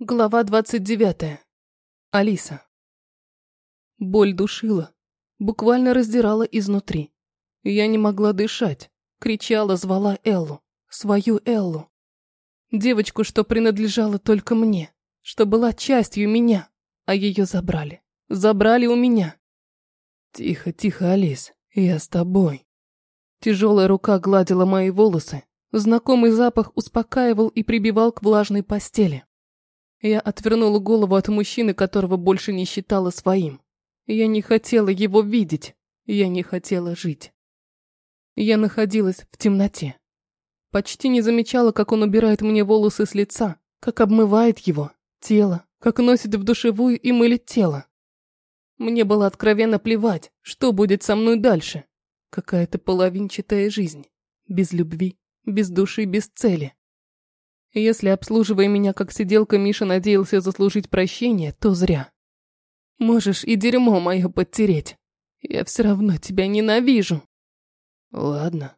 Глава двадцать девятая. Алиса. Боль душила, буквально раздирала изнутри. Я не могла дышать, кричала, звала Эллу, свою Эллу. Девочку, что принадлежала только мне, что была частью меня, а ее забрали. Забрали у меня. Тихо, тихо, Алис, я с тобой. Тяжелая рука гладила мои волосы, знакомый запах успокаивал и прибивал к влажной постели. Я отвернула голову от мужчины, которого больше не считала своим. Я не хотела его видеть. Я не хотела жить. Я находилась в темноте. Почти не замечала, как он убирает мне волосы с лица, как обмывает его, тело, как носит в душевую и мылит тело. Мне было откровенно плевать, что будет со мной дальше. Какая-то половинчатая жизнь. Без любви, без души, без цели. Если, обслуживая меня как сиделка, Миша надеялся заслужить прощение, то зря. Можешь и дерьмо мое подтереть. Я все равно тебя ненавижу. Ладно.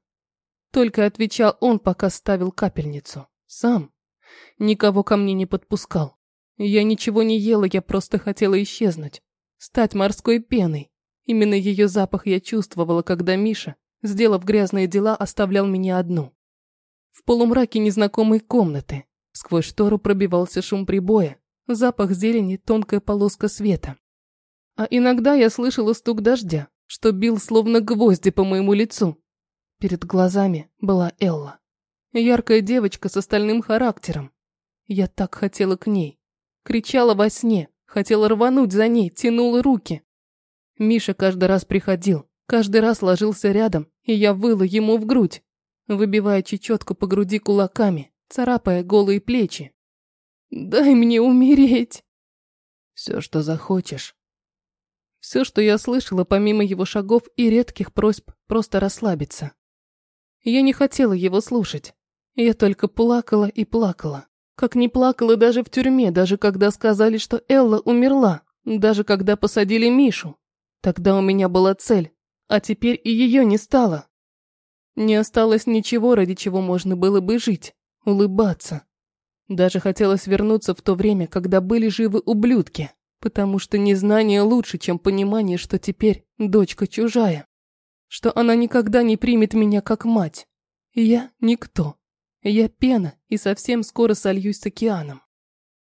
Только отвечал он, пока ставил капельницу. Сам. Никого ко мне не подпускал. Я ничего не ела, я просто хотела исчезнуть. Стать морской пеной. Именно ее запах я чувствовала, когда Миша, сделав грязные дела, оставлял меня одну. В полумраке незнакомой комнаты сквозь штору пробивался шум прибоя, запах зелени, тонкая полоска света. А иногда я слышала стук дождя, что бил словно гвозди по моему лицу. Перед глазами была Элла. Яркая девочка с остальным характером. Я так хотела к ней. Кричала во сне, хотела рвануть за ней, тянула руки. Миша каждый раз приходил, каждый раз ложился рядом, и я выла ему в грудь выбивая чечетку по груди кулаками, царапая голые плечи. «Дай мне умереть!» «Все, что захочешь». Все, что я слышала, помимо его шагов и редких просьб просто расслабиться. Я не хотела его слушать. Я только плакала и плакала. Как не плакала даже в тюрьме, даже когда сказали, что Элла умерла, даже когда посадили Мишу. Тогда у меня была цель, а теперь и ее не стало. Не осталось ничего, ради чего можно было бы жить, улыбаться. Даже хотелось вернуться в то время, когда были живы ублюдки, потому что незнание лучше, чем понимание, что теперь дочка чужая. Что она никогда не примет меня как мать. Я никто. Я пена и совсем скоро сольюсь с океаном.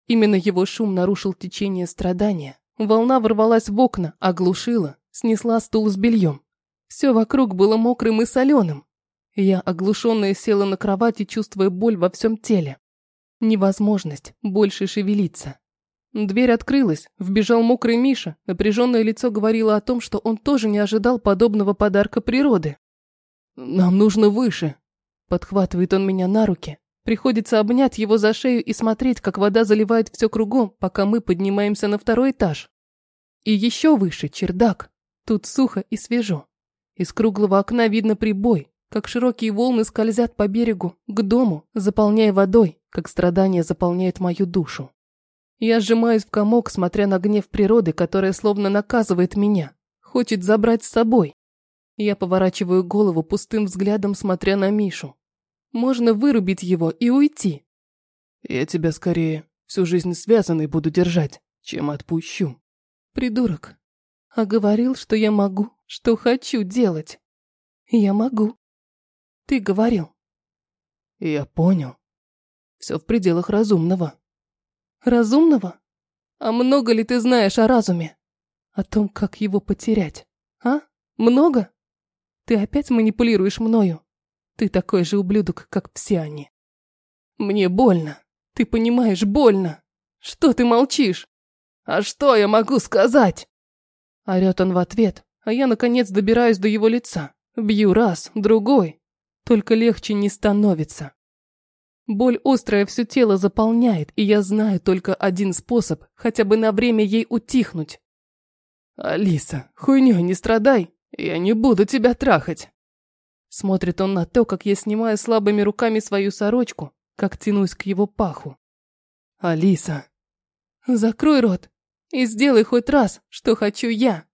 Именно его шум нарушил течение страдания. Волна ворвалась в окна, оглушила, снесла стул с бельем. Все вокруг было мокрым и соленым. Я, оглушенная, села на кровати, чувствуя боль во всем теле. Невозможность больше шевелиться. Дверь открылась, вбежал мокрый Миша, напряженное лицо говорило о том, что он тоже не ожидал подобного подарка природы. «Нам нужно выше», – подхватывает он меня на руки. Приходится обнять его за шею и смотреть, как вода заливает все кругом, пока мы поднимаемся на второй этаж. И еще выше чердак. Тут сухо и свежо. Из круглого окна видно прибой, как широкие волны скользят по берегу, к дому, заполняя водой, как страдание заполняет мою душу. Я сжимаюсь в комок, смотря на гнев природы, которая словно наказывает меня, хочет забрать с собой. Я поворачиваю голову пустым взглядом, смотря на Мишу. Можно вырубить его и уйти. Я тебя скорее всю жизнь связанной буду держать, чем отпущу. Придурок. А говорил, что я могу, что хочу делать. Я могу. Ты говорил. Я понял. Все в пределах разумного. Разумного? А много ли ты знаешь о разуме? О том, как его потерять? А? Много? Ты опять манипулируешь мною? Ты такой же ублюдок, как все они. Мне больно. Ты понимаешь, больно. Что ты молчишь? А что я могу сказать? Орет он в ответ, а я наконец добираюсь до его лица. Бью раз, другой, только легче не становится. Боль острая все тело заполняет, и я знаю только один способ, хотя бы на время ей утихнуть. «Алиса, хуйнёй не страдай, я не буду тебя трахать!» Смотрит он на то, как я снимаю слабыми руками свою сорочку, как тянусь к его паху. «Алиса!» «Закрой рот и сделай хоть раз, что хочу я.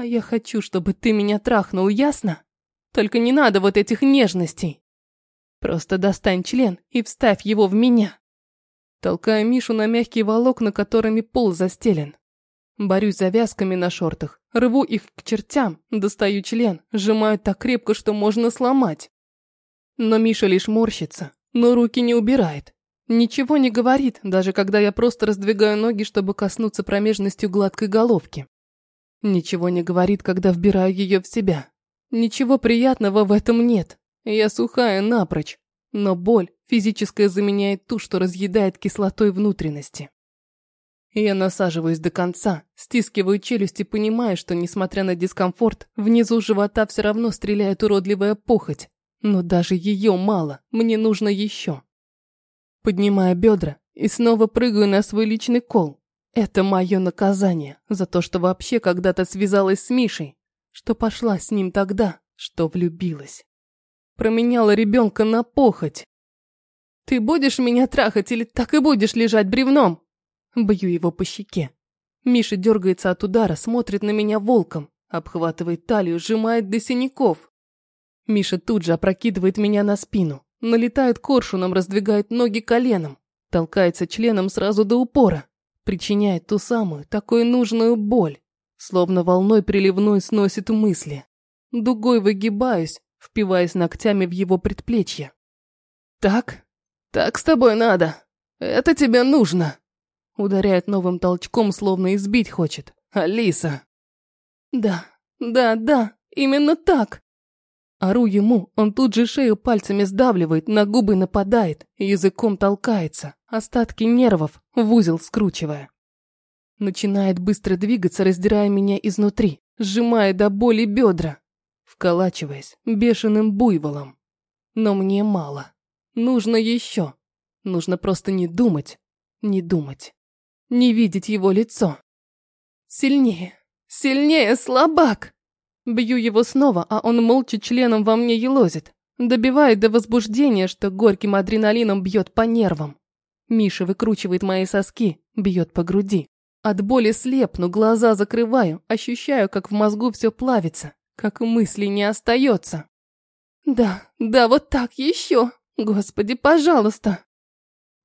А я хочу, чтобы ты меня трахнул, ясно?» Только не надо вот этих нежностей. Просто достань член и вставь его в меня. толкая Мишу на мягкие волокна, которыми пол застелен. Борюсь завязками на шортах, рву их к чертям, достаю член, сжимаю так крепко, что можно сломать. Но Миша лишь морщится, но руки не убирает. Ничего не говорит, даже когда я просто раздвигаю ноги, чтобы коснуться промежностью гладкой головки. Ничего не говорит, когда вбираю ее в себя. Ничего приятного в этом нет. Я сухая напрочь. Но боль физическая заменяет ту, что разъедает кислотой внутренности. Я насаживаюсь до конца, стискиваю челюсти, понимая, что, несмотря на дискомфорт, внизу живота все равно стреляет уродливая похоть. Но даже ее мало, мне нужно еще. Поднимаю бедра и снова прыгаю на свой личный кол. Это мое наказание за то, что вообще когда-то связалась с Мишей, что пошла с ним тогда, что влюбилась. Променяла ребенка на похоть. Ты будешь меня трахать или так и будешь лежать бревном? Бью его по щеке. Миша дергается от удара, смотрит на меня волком, обхватывает талию, сжимает до синяков. Миша тут же опрокидывает меня на спину, налетает коршуном, раздвигает ноги коленом, толкается членом сразу до упора, причиняет ту самую, такую нужную боль, словно волной приливной сносит мысли. Дугой выгибаюсь, впиваясь ногтями в его предплечье. «Так? Так с тобой надо. Это тебе нужно!» Ударяет новым толчком, словно избить хочет. «Алиса!» «Да, да, да, именно так!» Ору ему, он тут же шею пальцами сдавливает, на губы нападает, языком толкается, остатки нервов в узел скручивая. Начинает быстро двигаться, раздирая меня изнутри, сжимая до боли бедра вколачиваясь бешеным буйволом. Но мне мало. Нужно еще. Нужно просто не думать, не думать. Не видеть его лицо. Сильнее, сильнее, слабак! Бью его снова, а он молча членом во мне елозит. Добивает до возбуждения, что горьким адреналином бьет по нервам. Миша выкручивает мои соски, бьет по груди. От боли слепну, глаза закрываю, ощущаю, как в мозгу все плавится как мысли не остается. Да, да, вот так еще. Господи, пожалуйста.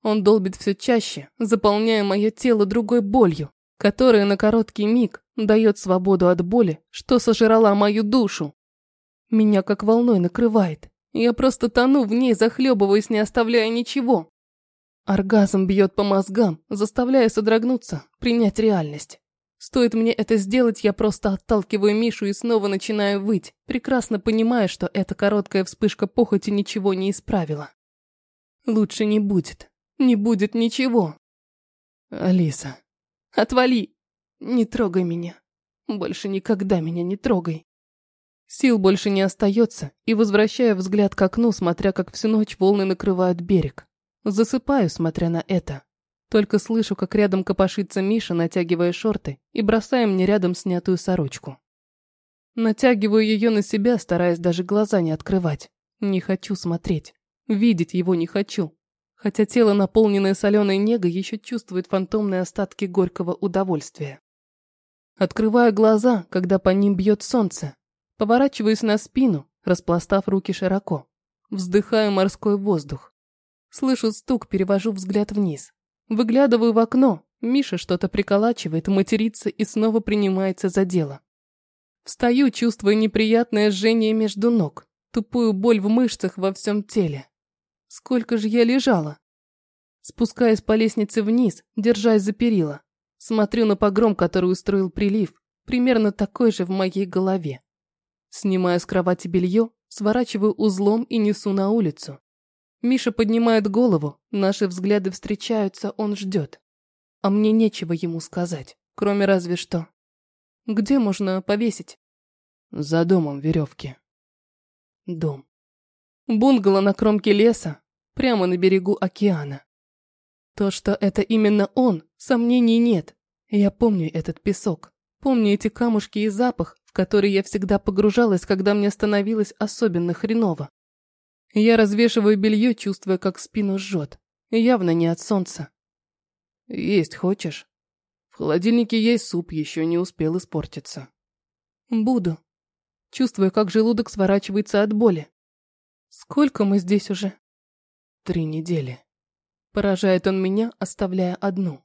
Он долбит все чаще, заполняя мое тело другой болью, которая на короткий миг дает свободу от боли, что сожрала мою душу. Меня как волной накрывает. Я просто тону в ней, захлебываясь, не оставляя ничего. Оргазм бьет по мозгам, заставляя содрогнуться, принять реальность. Стоит мне это сделать, я просто отталкиваю Мишу и снова начинаю выть, прекрасно понимая, что эта короткая вспышка похоти ничего не исправила. Лучше не будет. Не будет ничего. Алиса, отвали. Не трогай меня. Больше никогда меня не трогай. Сил больше не остается, и возвращаю взгляд к окну, смотря как всю ночь волны накрывают берег. Засыпаю, смотря на это. Только слышу, как рядом копошится Миша, натягивая шорты и бросая мне рядом снятую сорочку. Натягиваю ее на себя, стараясь даже глаза не открывать. Не хочу смотреть. Видеть его не хочу. Хотя тело, наполненное соленой негой, еще чувствует фантомные остатки горького удовольствия. Открываю глаза, когда по ним бьет солнце. Поворачиваюсь на спину, распластав руки широко. Вздыхаю морской воздух. Слышу стук, перевожу взгляд вниз. Выглядываю в окно. Миша что-то приколачивает, матерится и снова принимается за дело. Встаю, чувствуя неприятное жжение между ног, тупую боль в мышцах во всем теле. Сколько же я лежала? Спускаясь по лестнице вниз, держась за перила. Смотрю на погром, который устроил прилив, примерно такой же в моей голове. Снимаю с кровати белье, сворачиваю узлом и несу на улицу. Миша поднимает голову, наши взгляды встречаются, он ждет. А мне нечего ему сказать, кроме разве что. Где можно повесить? За домом веревки. Дом. Бунгало на кромке леса, прямо на берегу океана. То, что это именно он, сомнений нет. Я помню этот песок, помню эти камушки и запах, в который я всегда погружалась, когда мне становилось особенно хреново. Я развешиваю белье, чувствуя, как спину жжет. Явно не от солнца. Есть хочешь? В холодильнике есть суп, еще не успел испортиться. Буду. Чувствуя, как желудок сворачивается от боли. Сколько мы здесь уже? Три недели. Поражает он меня, оставляя одну.